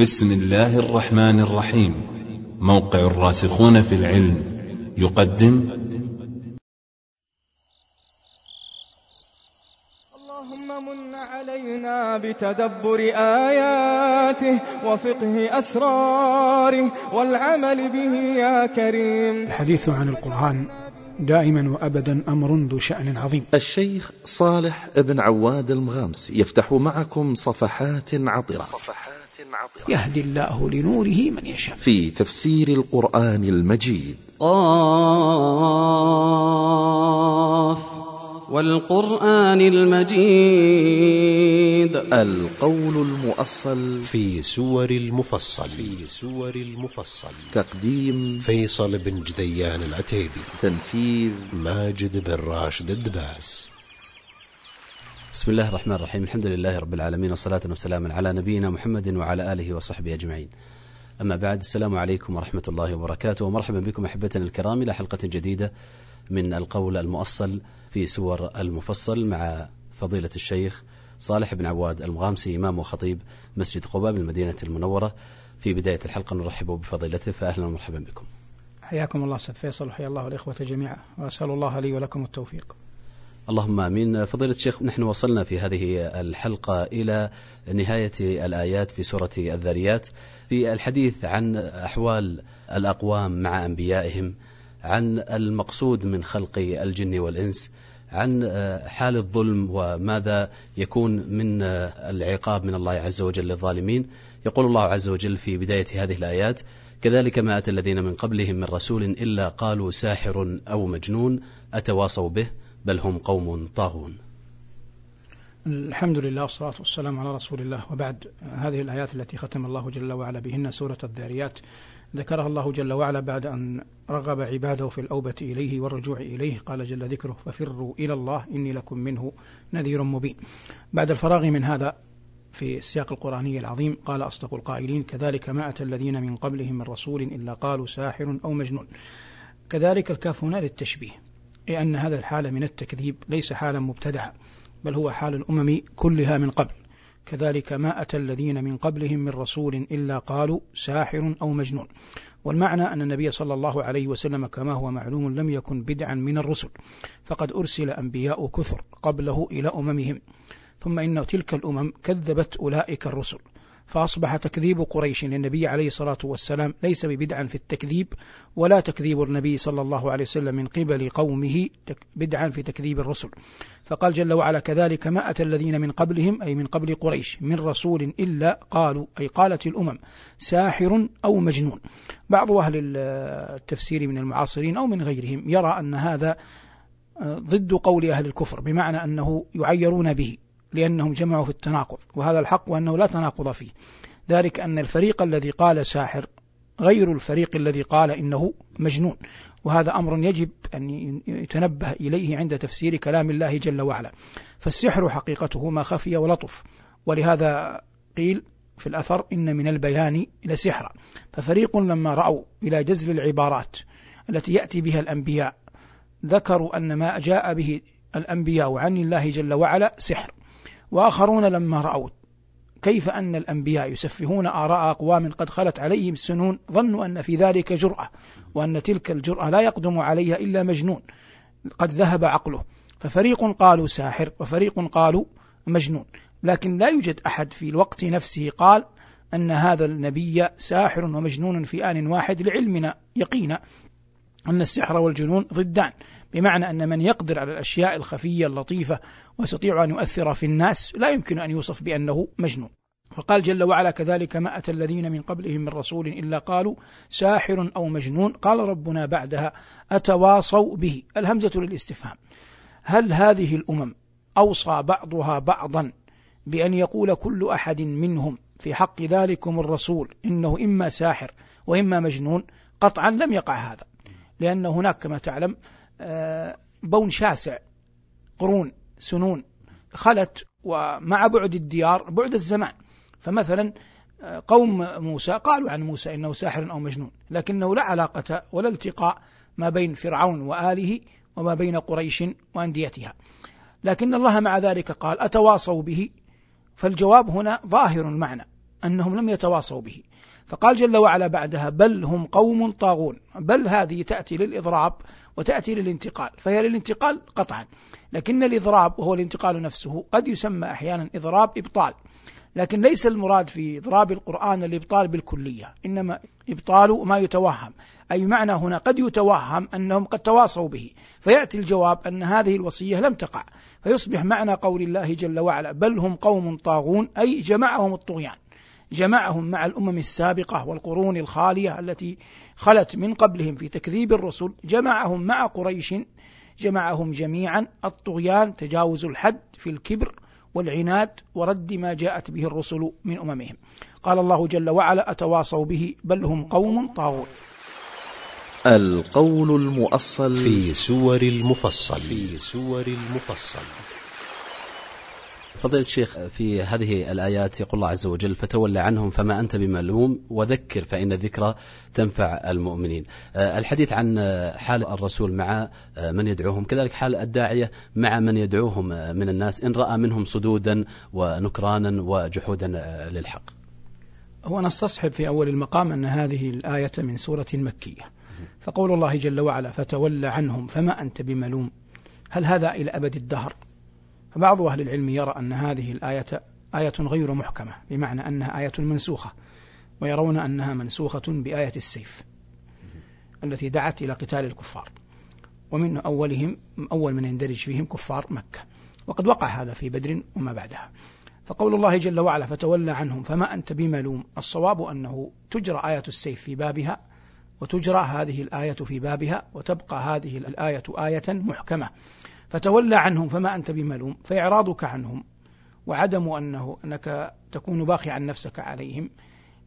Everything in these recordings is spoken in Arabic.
بسم الله الرحمن الرحيم. موقع الراسخون في العلم. يقدم. اللهم من علينا بتدبر آياته وفقه أسراره والعمل به يا كريم. الحديث عن القرآن دائما وأبدا أمر ذو شأن عظيم. الشيخ صالح بن عواد المغامس يفتح معكم صفحات عطرة. يهدي الله لنوره من يشاء. في تفسير القرآن المجيد. قاف والقرآن المجيد. القول المؤصل. في سور المفصل. في سور المفصل. تقديم. فيصل بن جديان العتيبي. تنفيذ. ماجد بن راشد الدباس. بسم الله الرحمن الرحيم الحمد لله رب العالمين والصلاة والسلام على نبينا محمد وعلى آله وصحبه أجمعين أما بعد السلام عليكم ورحمة الله وبركاته ومرحبا بكم أحبتنا الكرام إلى حلقة جديدة من القول المؤصل في سور المفصل مع فضيلة الشيخ صالح بن عواد المغامسي إمام وخطيب مسجد قباء بالمدينة المنورة في بداية الحلقة نرحب بفضيلته فأهلا ومرحبا بكم حياكم الله أستاذ فيصل وحيا الله الإخوة جميعا وأسأل الله لي ولكم التوفيق اللهم آمين. فضيلة الشيخ نحن وصلنا في هذه الحلقة إلى نهاية الآيات في سورة الذاريات في الحديث عن أحوال الأقوام مع أنبيائهم عن المقصود من خلق الجن والإنس عن حال الظلم وماذا يكون من العقاب من الله عز وجل للظالمين. يقول الله عز وجل في بداية هذه الآيات كذلك ما أتى الذين من قبلهم من رسول إلا قالوا ساحر أو مجنون أتواصوا به بل هم قوم طاغون. الحمد لله والصلاة والسلام على رسول الله. وبعد هذه الآيات التي ختم الله جل وعلا بهن سورة الذاريات ذكرها الله جل وعلا بعد أن رغب عباده في الأوبة إليه والرجوع إليه. قال جل ذكره ففروا إلى الله إني لكم منه نذير مبين. بعد الفراغ من هذا في السياق القرآني العظيم قال أصدق القائلين كذلك ما أتى الذين من قبلهم من رسول إلا قالوا ساحر أو مجنون. كذلك الكاف هنا للتشبيه. أي أن هذا الحال من التكذيب ليس حالا مبتدعا بل هو حال الأمم كلها من قبل. كذلك ما أتى الذين من قبلهم من رسول إلا قالوا ساحر أو مجنون. والمعنى أن النبي صلى الله عليه وسلم كما هو معلوم لم يكن بدعا من الرسل فقد أرسل أنبياء كثر قبله إلى أممهم. ثم إن تلك الأمم كذبت أولئك الرسل. فأصبح تكذيب قريش للنبي عليه الصلاة والسلام ليس ببدعا في التكذيب ولا تكذيب النبي صلى الله عليه وسلم من قبل قومه بدعا في تكذيب الرسل. فقال جل وعلا كذلك ما أتى الذين من قبلهم أي من قبل قريش من رسول إلا قالوا أي قالت الأمم ساحر أو مجنون. بعض أهل التفسير من المعاصرين أو من غيرهم يرى أن هذا ضد قول أهل الكفر بمعنى أنه يعيرون به. لأنهم جمعوا في التناقض وهذا الحق وأنه لا تناقض فيه. ذلك أن الفريق الذي قال ساحر غير الفريق الذي قال إنه مجنون. وهذا أمر يجب أن يتنبه إليه عند تفسير كلام الله جل وعلا. فالسحر حقيقته ما خفي ولطف. ولهذا قيل في الأثر إن من البيان لسحرا ففريق لما رأوا إلى جزل العبارات التي يأتي بها الأنبياء ذكروا أن ما جاء به الأنبياء عن الله جل وعلا سحر. وآخرون لما رأوا. كيف أن الأنبياء يسفهون آراء أقوام قد خلت عليهم السنون ظنوا أن في ذلك جرأة وأن تلك الجرأة لا يقدم عليها إلا مجنون. قد ذهب عقله. ففريق قالوا ساحر وفريق قالوا مجنون. لكن لا يوجد أحد في الوقت نفسه قال أن هذا النبي ساحر ومجنون في آن واحد لعلمنا يقينا أن السحر والجنون ضدان. بمعنى أن من يقدر على الأشياء الخفية اللطيفة ويستطيع أن يؤثر في الناس لا يمكن أن يوصف بأنه مجنون. فقال جل وعلا كذلك ما أتى الذين من قبلهم من رسول إلا قالوا ساحر أو مجنون. قال ربنا بعدها أتواصوا به. الهمزة للاستفهام. هل هذه الأمم أوصى بعضها بعضا بأن يقول كل أحد منهم في حق ذلكم الرسول إنه إما ساحر وإما مجنون؟ قطعا لم يقع هذا. لأن هناك كما تعلم بون شاسع قرون سنون خلت ومع بعد الديار بعد الزمان. فمثلا قوم موسى قالوا عن موسى إنه ساحر أو مجنون لكنه لا علاقة ولا التقاء ما بين فرعون وآله وما بين قريش وأنديتها. لكن الله مع ذلك قال أتواصوا به؟ فالجواب هنا ظاهر المعنى أنهم لم يتواصوا به. فقال جل وعلا بعدها بل هم قوم طاغون. بل هذه تأتي للإضراب وتأتي للانتقال فهي للانتقال قطعا. لكن الإضراب وهو الانتقال نفسه. قد يسمى أحيانا إضراب إبطال. لكن ليس المراد في إضراب القرآن الإبطال بالكلية إنما إبطال ما يتوهم. أي معنى هنا قد يتوهم أنهم قد تواصوا به. فيأتي الجواب أن هذه الوصية لم تقع. فيصبح معنى قول الله جل وعلا بل هم قوم طاغون أي جمعهم الطغيان. جمعهم مع الأمم السابقة والقرون الخالية التي خلت من قبلهم في تكذيب الرسل جمعهم مع قريش جمعهم جميعا. الطغيان تجاوز الحد في الكبر والعناد ورد ما جاءت به الرسل من أممهم. قال الله جل وعلا أتواصوا به؟ بل هم قوم طاغون القول المؤصل في سور المفصل. في سور المفصل. فضيلة الشيخ في هذه الآيات يقول الله عز وجل فتولى عنهم فما أنت بملوم وذكر فإن الذكرى تنفع المؤمنين. آه، الحديث عن حال الرسول مع آه، من يدعوهم كذلك حال الداعية مع من يدعوهم آه، من الناس إن رأى منهم صدودا ونكرانا وجحودا للحق. هو نستصحب في أول المقام أن هذه الآية من سورة مكية فقول الله جل وعلا فتولى عنهم فما أنت بملوم هل هذا إلى أبد الدهر؟ فبعض أهل العلم يرى أن هذه الآية آية غير محكمة بمعنى أنها آية منسوخة ويرون أنها منسوخة بآية السيف التي دعت إلى قتال الكفار. ومن أولهم أول من يندرج فيهم كفار مكة. وقد وقع هذا في بدر وما بعدها. فقول الله جل وعلا فتولى عنهم فما أنت بملوم. الصواب أنه تجرى آية السيف في بابها وتجرى هذه الآية في بابها وتبقى هذه الآية آية محكمة. فتولى عنهم فما أنت بملوم فإعراضك عنهم وعدم أنه أنك تكون باخعا نفسك عليهم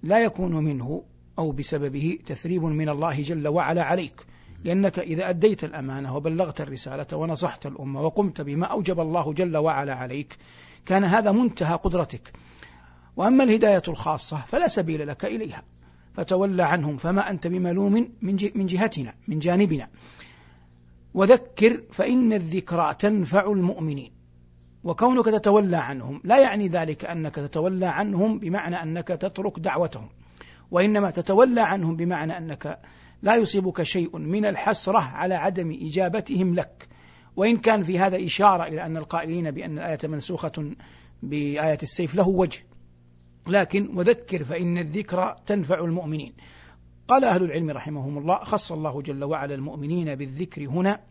لا يكون منه أو بسببه تثريب من الله جل وعلا عليك. لأنك إذا أديت الأمانة وبلغت الرسالة ونصحت الأمة وقمت بما أوجب الله جل وعلا عليك كان هذا منتهى قدرتك. وأما الهداية الخاصة فلا سبيل لك إليها فتولى عنهم فما أنت بملوم من جهتنا من جانبنا. وذكر فإن الذكرى تنفع المؤمنين. وكونك تتولى عنهم لا يعني ذلك أنك تتولى عنهم بمعنى أنك تترك دعوتهم وإنما تتولى عنهم بمعنى أنك لا يصيبك شيء من الحسرة على عدم إجابتهم لك. وإن كان في هذا إشارة إلى أن القائلين بأن الآية منسوخة بآية السيف له وجه. لكن وذكر فإن الذكرى تنفع المؤمنين. قال أهل العلم رحمهم الله خص الله جل وعلا المؤمنين بالذكر هنا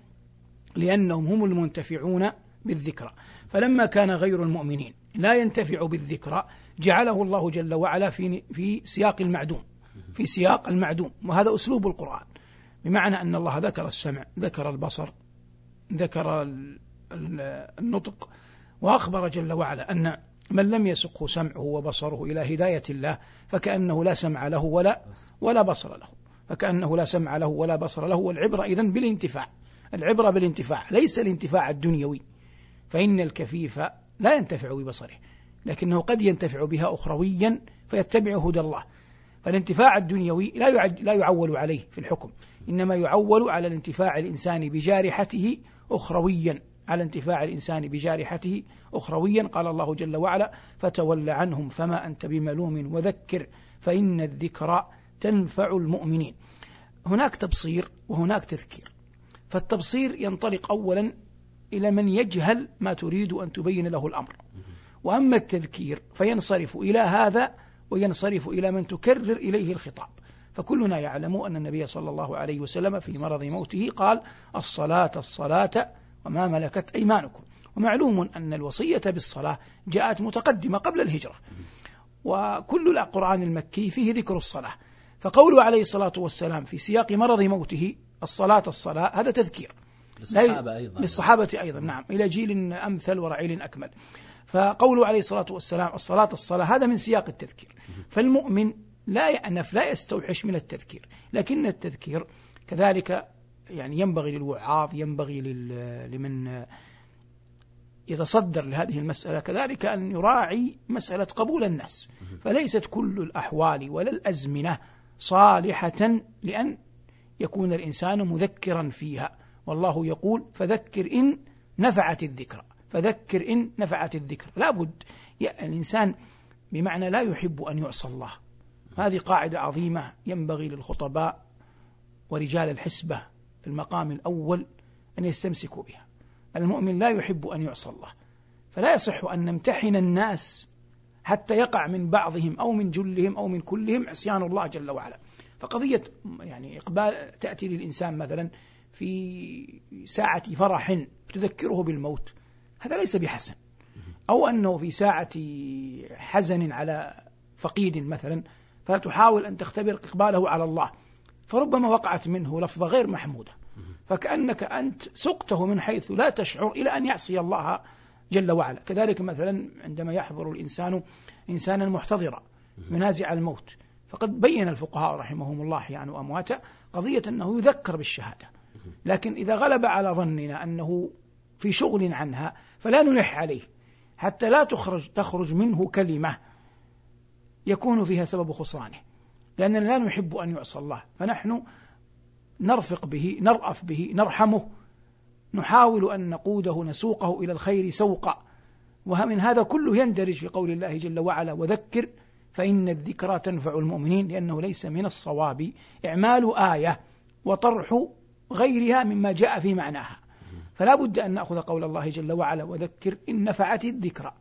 لأنهم هم المنتفعون بالذكرى فلما كان غير المؤمنين لا ينتفع بالذكرى جعله الله جل وعلا في في سياق المعدوم في سياق المعدوم وهذا أسلوب القرآن. بمعنى أن الله ذكر السمع ذكر البصر ذكر النطق وأخبر جل وعلا أن من لم يسقه سمعه وبصره إلى هداية الله فكأنه لا سمع له ولا ولا بصر له. فكأنه لا سمع له ولا بصر له والعبرة إذن بالانتفاع. العبرة بالانتفاع ليس الانتفاع الدنيوي. فإن الكفيف لا ينتفع ببصره لكنه قد ينتفع بها أخرويا فيتبع هدى الله. فالانتفاع الدنيوي لا لا يعول عليه في الحكم إنما يعول على الانتفاع الإنسان بجارحته أخرويا. على انتفاع الإنسان بجارحته أخرويا قال الله جل وعلا فتول عنهم فما أنت بملوم وذكر فإن الذكرى تنفع المؤمنين. هناك تبصير وهناك تذكير. فالتبصير ينطلق أولا إلى من يجهل ما تريد أن تبين له الأمر. وأما التذكير فينصرف إلى هذا وينصرف إلى من تكرر إليه الخطاب. فكلنا يعلم أن النبي صلى الله عليه وسلم في مرض موته قال الصلاة الصلاة وما ملكت أيمانكم. ومعلوم أن الوصية بالصلاة جاءت متقدمة قبل الهجرة. وكل القرآن المكي فيه ذكر الصلاة. فقوله عليه الصلاة والسلام في سياق مرض موته الصلاة الصلاة هذا تذكير. للصحابة أيضا. للصحابة أيضا نعم. إلى جيل أمثل ورعيل أكمل. فقوله عليه الصلاة والسلام الصلاة الصلاة هذا من سياق التذكير. فالمؤمن لا يأنف لا يستوحش من التذكير. لكن التذكير كذلك يعني ينبغي للوعاظ ينبغي لمن يتصدر لهذه المسألة كذلك أن يراعي مسألة قبول الناس. فليست كل الأحوال ولا الأزمنة صالحة لأن يكون الإنسان مذكرا فيها. والله يقول فذكر إن نفعت الذكرى فذكر إن نفعت الذكر لابد الإنسان بمعنى لا يحب أن يعصى الله. هذه قاعدة عظيمة ينبغي للخطباء ورجال الحسبة في المقام الأول أن يستمسكوا بها. المؤمن لا يحب أن يعصى الله. فلا يصح أن نمتحن الناس حتى يقع من بعضهم أو من جلهم أو من كلهم عصيان الله جل وعلا. فقضية يعني إقبال تأتي للإنسان مثلا في ساعة فرح تذكره بالموت هذا ليس بحسن. أو أنه في ساعة حزن على فقيد مثلا فتحاول أن تختبر إقباله على الله. فربما وقعت منه لفظة غير محمودة. فكأنك أنت سقته من حيث لا تشعر إلى أن يعصي الله جل وعلا. كذلك مثلا عندما يحضر الإنسان إنسانا محتضرا منازع الموت. فقد بين الفقهاء رحمهم الله يعني وأمواتا قضية أنه يذكر بالشهادة. لكن إذا غلب على ظننا أنه في شغل عنها فلا نلح عليه. حتى لا تخرج تخرج منه كلمة يكون فيها سبب خسرانه. لأننا لا نحب أن يعصى الله. فنحن نرفق به نرأف به نرحمه. نحاول أن نقوده نسوقه إلى الخير سوقا. ومن هذا كله يندرج في قول الله جل وعلا وذكر فإن الذكرى تنفع المؤمنين لأنه ليس من الصواب إعمال آية وطرح غيرها مما جاء في معناها. فلا بد أن نأخذ قول الله جل وعلا وذكر إن نفعت الذكرى.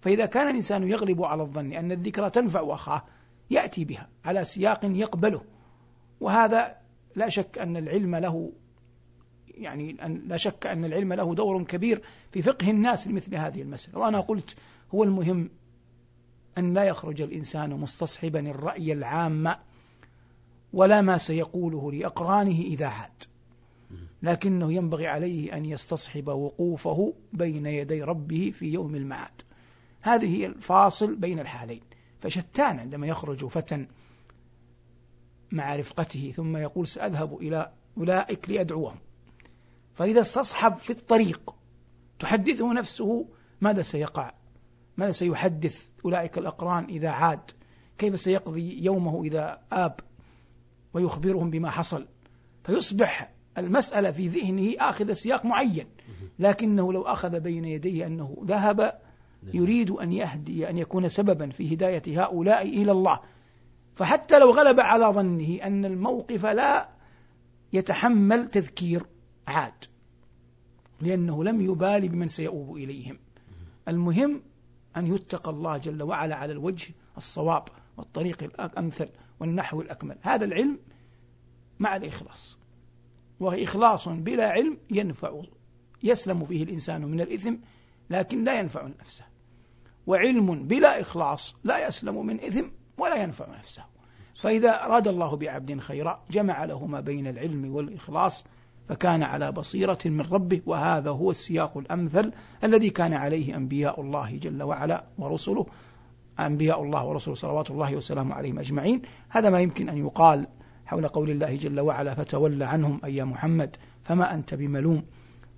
فإذا كان الإنسان يغلب على الظن أن الذكرى تنفع أخاه يأتي بها على سياق يقبله. وهذا لا شك أن العلم له يعني أن لا شك أن العلم له دور كبير في فقه الناس لمثل هذه المسألة. وأنا قلت هو المهم أن لا يخرج الإنسان مستصحبا الرأي العام ولا ما سيقوله لأقرانه إذا عاد. لكنه ينبغي عليه أن يستصحب وقوفه بين يدي ربه في يوم المعاد. هذه الفاصل بين الحالين. فشتان عندما يخرج فتى مع رفقته ثم يقول سأذهب إلى أولئك لأدعوهم فإذا استصحب في الطريق تحدثه نفسه ماذا سيقع؟ ماذا سيحدث؟ أولئك الأقران إذا عاد كيف سيقضي يومه إذا آب؟ ويخبرهم بما حصل. فيصبح المسألة في ذهنه آخذ سياق معين لكنه لو أخذ بين يديه أنه ذهب يريد أن يهدي أن يكون سببا في هداية هؤلاء إلى الله. فحتى لو غلب على ظنه أن الموقف لا يتحمل تذكير عاد لأنه لم يبال بمن سيؤوب إليهم. المهم أن يتقى الله جل وعلا على الوجه الصواب والطريق الأمثل والنحو الأكمل. هذا العلم مع الإخلاص وإخلاص بلا علم ينفع يسلم فيه الإنسان من الإثم لكن لا ينفع نفسه. وعلم بلا إخلاص لا يسلم من إثم ولا ينفع نفسه. فإذا أراد الله بعبد خيرا جمع له ما بين العلم والإخلاص فكان على بصيرة من ربه وهذا هو السياق الأمثل الذي كان عليه أنبياء الله جل وعلا ورسله. أنبياء الله ورسله صلوات الله وسلامه عليهم أجمعين. هذا ما يمكن أن يقال حول قول الله جل وعلا فتولى عنهم أي محمد فما أنت بملوم.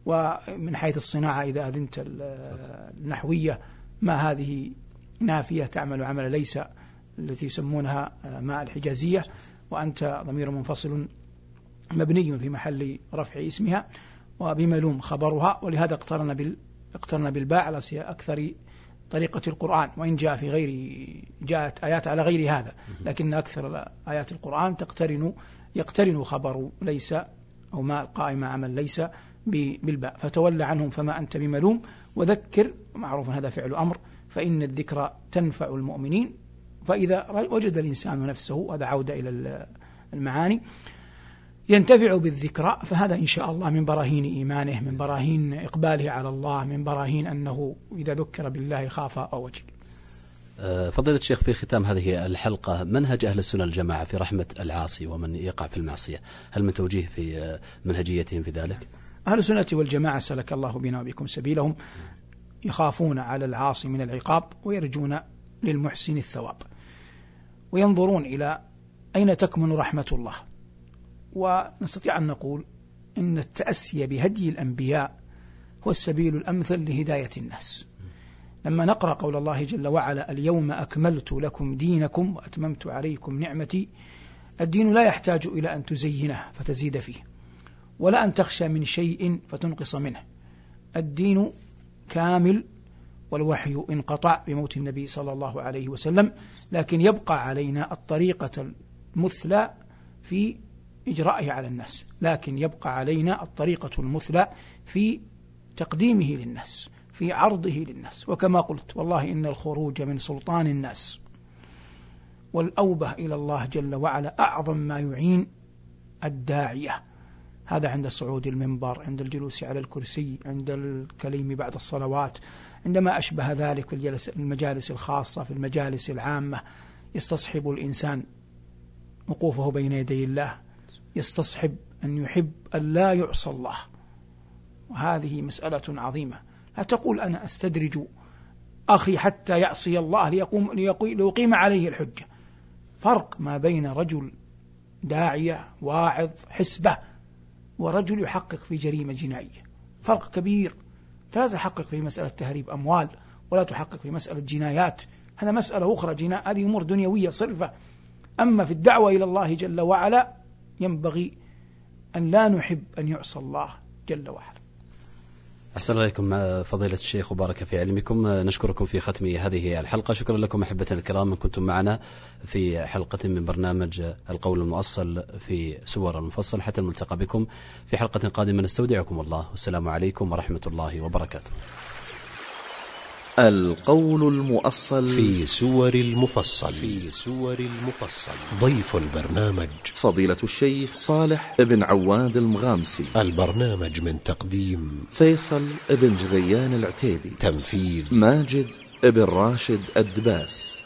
ومن حيث الصناعة إذا أذنت النحوية ما هذه نافية تعمل عمل ليس التي يسمونها ماء الحجازية وأنت ضمير منفصل مبني في محل رفع اسمها وبملوم خبرها. ولهذا اقترن بال اقترن بالباء على أكثر طريقة القرآن وإن جاء في غير جاءت آيات على غير هذا. لكن أكثر آيات القرآن تقترن يقترن خبر ليس أو ما القائمة عمل ليس بالباء. فتولى عنهم فما أنت بملوم. وذكر معروف هذا فعل أمر فإن الذكرى تنفع المؤمنين. فإذا وجد الإنسان نفسه هذا عودة إلى المعاني ينتفع بالذكرى فهذا إن شاء الله من براهين إيمانه من براهين إقباله على الله من براهين أنه إذا ذكر بالله خاف أو وجل أه، فضيلة الشيخ في ختام هذه الحلقة منهج أهل السنة الجماعة في رحمة العاصي ومن يقع في المعصية هل من توجيه في أه، منهجيتهم في ذلك؟ أهل السنة والجماعة سلك الله بنا وبكم سبيلهم يخافون على العاصي من العقاب ويرجون للمحسن الثواب. وينظرون إلى أين تكمن رحمة الله. ونستطيع أن نقول إن التأسي بهدي الأنبياء هو السبيل الأمثل لهداية الناس. لما نقرأ قول الله جل وعلا اليوم أكملت لكم دينكم وأتممت عليكم نعمتي الدين لا يحتاج إلى أن تزينه فتزيد فيه. ولا أن تخشى من شيء فتنقص منه. الدين كامل والوحي انقطع بموت النبي صلى الله عليه وسلم لكن يبقى علينا الطريقة المثلى في إجرائه على الناس لكن يبقى علينا الطريقة المثلى في تقديمه للناس في عرضه للناس. وكما قلت والله إن الخروج من سلطان الناس والأوبة إلى الله جل وعلا أعظم ما يعين الداعية. هذا عند صعود المنبر عند الجلوس على الكرسي عند الكليم بعد الصلوات. عندما أشبه ذلك في المجالس الخاصة في المجالس العامة يستصحب الإنسان وقوفه بين يدي الله. يستصحب أن يحب أن لا يعصى الله. وهذه مسألة عظيمة. لا تقول أنا أستدرج أخي حتى يعصي الله ليقوم ليقيم عليه الحجة. فرق ما بين رجل داعية واعظ حسبة ورجل يحقق في جريمة جنائية. فرق كبير. لا تحقق في مسألة تهريب أموال ولا تحقق في مسألة جنايات. هذا مسألة أخرى جناء هذه أمور دنيوية صرفة. أما في الدعوة إلى الله جل وعلا ينبغي أن لا نحب أن يعصى الله جل وعلا. أحسن عليكم فضيلة الشيخ وبارك في علمكم. نشكركم في ختم هذه الحلقة. شكرا لكم أحبة الكرام من كنتم معنا في حلقة من برنامج القول المؤصل في سور المفصل. حتى الملتقى بكم في حلقة قادمة نستودعكم الله. والسلام عليكم ورحمة الله وبركاته. القول المؤصل في سور المفصل. في سور المفصل. ضيف البرنامج. فضيلة الشيخ صالح ابن عواد المغامسي. البرنامج من تقديم فيصل ابن جريان العتيبي. تنفيذ ماجد ابن راشد الدباس.